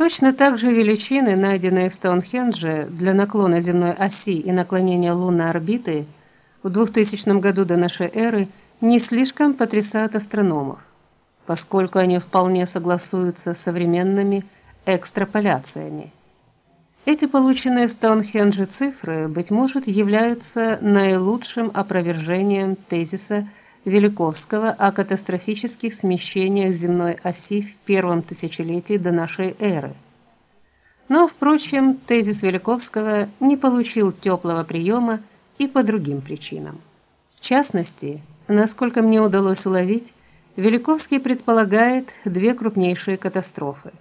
Точно так же величины, найденные в Стоунхендже для наклона земной оси и наклонения лунной орбиты в 2000 году до нашей эры, не слишком потрясают астрономов, поскольку они вполне согласуются с современными экстраполяциями. Эти полученные в Стоунхендже цифры быть может являются наилучшим опровержением тезиса Великовского о катастрофических смещениях земной оси в первом тысячелетии до нашей эры. Но, впрочем, тезис Великовского не получил теплого приема и по другим причинам. В частности, насколько мне удалось уловить, Великовский предполагает две крупнейшие катастрофы.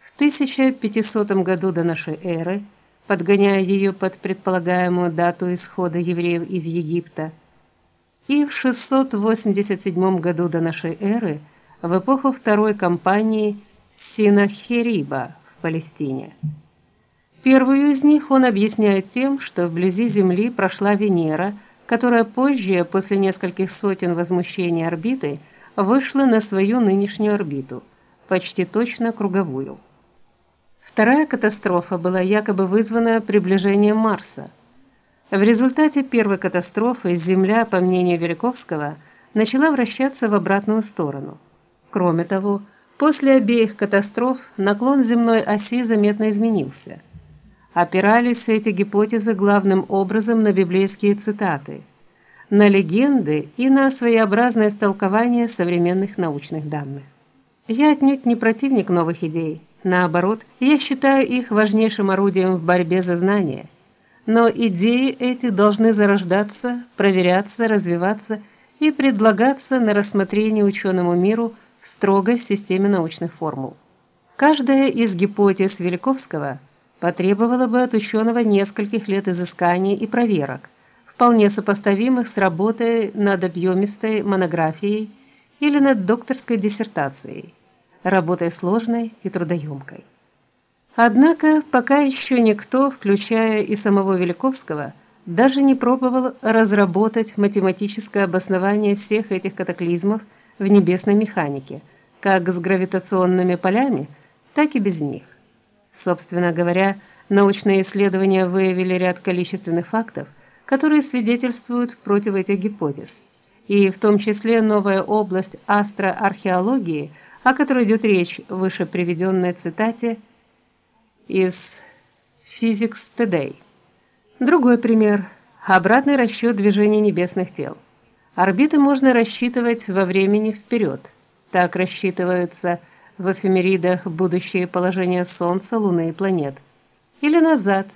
В 1500 году до нашей эры, подгоняя ее под предполагаемую дату исхода евреев из Египта, и в 687 году до нашей эры, в эпоху второй кампании Синахериба в Палестине. Первую из них он объясняет тем, что вблизи Земли прошла Венера, которая позже, после нескольких сотен возмущений орбиты, вышла на свою нынешнюю орбиту, почти точно круговую. Вторая катастрофа была якобы вызвана приближением Марса – в результате первой катастрофы Земля, по мнению Великовского, начала вращаться в обратную сторону. Кроме того, после обеих катастроф наклон земной оси заметно изменился. Опирались эти гипотезы главным образом на библейские цитаты, на легенды и на своеобразное истолкование современных научных данных. Я отнюдь не противник новых идей. Наоборот, я считаю их важнейшим орудием в борьбе за знания – но идеи эти должны зарождаться, проверяться, развиваться и предлагаться на рассмотрение ученому миру в строгой системе научных формул. Каждая из гипотез Великовского потребовала бы от ученого нескольких лет изысканий и проверок, вполне сопоставимых с работой над объемистой монографией или над докторской диссертацией, работой сложной и трудоемкой. Однако пока еще никто, включая и самого Великовского, даже не пробовал разработать математическое обоснование всех этих катаклизмов в небесной механике, как с гравитационными полями, так и без них. Собственно говоря, научные исследования выявили ряд количественных фактов, которые свидетельствуют против этих гипотез. И в том числе новая область астроархеологии, о которой идет речь в выше приведенной цитате – из Physics Today. Другой пример обратный расчет движения небесных тел. Орбиты можно рассчитывать во времени вперед. Так рассчитываются в эфемеридах будущее положение Солнца, Луны и планет. Или назад.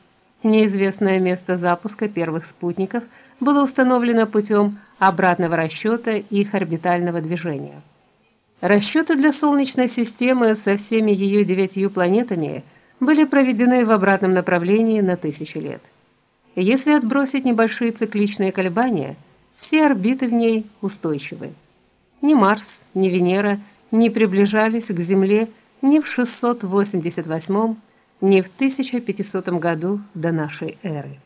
Неизвестное место запуска первых спутников было установлено путем обратного расчета их орбитального движения. Расчеты для Солнечной системы со всеми ее девятью планетами – были проведены в обратном направлении на тысячи лет. Если отбросить небольшие цикличные колебания, все орбиты в ней устойчивы. Ни Марс, ни Венера не приближались к Земле ни в 688, ни в 1500 году до нашей эры.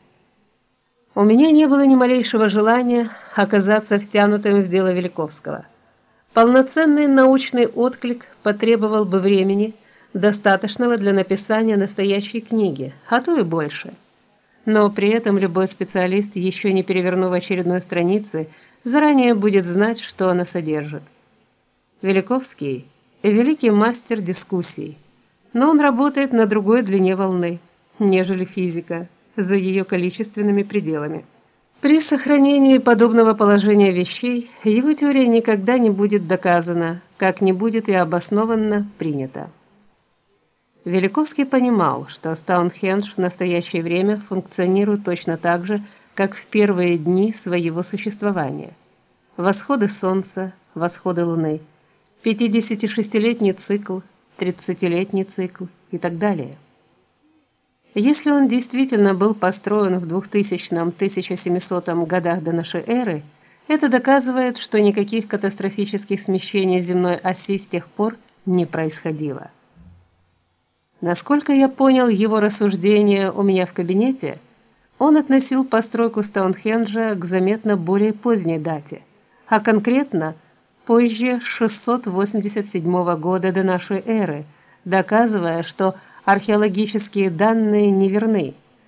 У меня не было ни малейшего желания оказаться втянутым в дело Великовского. Полноценный научный отклик потребовал бы времени, достаточного для написания настоящей книги, а то и больше. Но при этом любой специалист, еще не перевернув очередной страницы, заранее будет знать, что она содержит. Великовский великий мастер дискуссий, но он работает на другой длине волны, нежели физика, за ее количественными пределами. При сохранении подобного положения вещей его теория никогда не будет доказана, как не будет и обоснованно принята. Великовский понимал, что Стоунхендж в настоящее время функционирует точно так же, как в первые дни своего существования. Восходы солнца, восходы луны, 56-летний цикл, 30-летний цикл и так далее. Если он действительно был построен в 2000-1700 годах до нашей эры, это доказывает, что никаких катастрофических смещений земной оси с тех пор не происходило. Насколько я понял его рассуждения у меня в кабинете, он относил постройку Стоунхенджа к заметно более поздней дате, а конкретно позже 687 года до нашей эры, доказывая, что археологические данные неверны.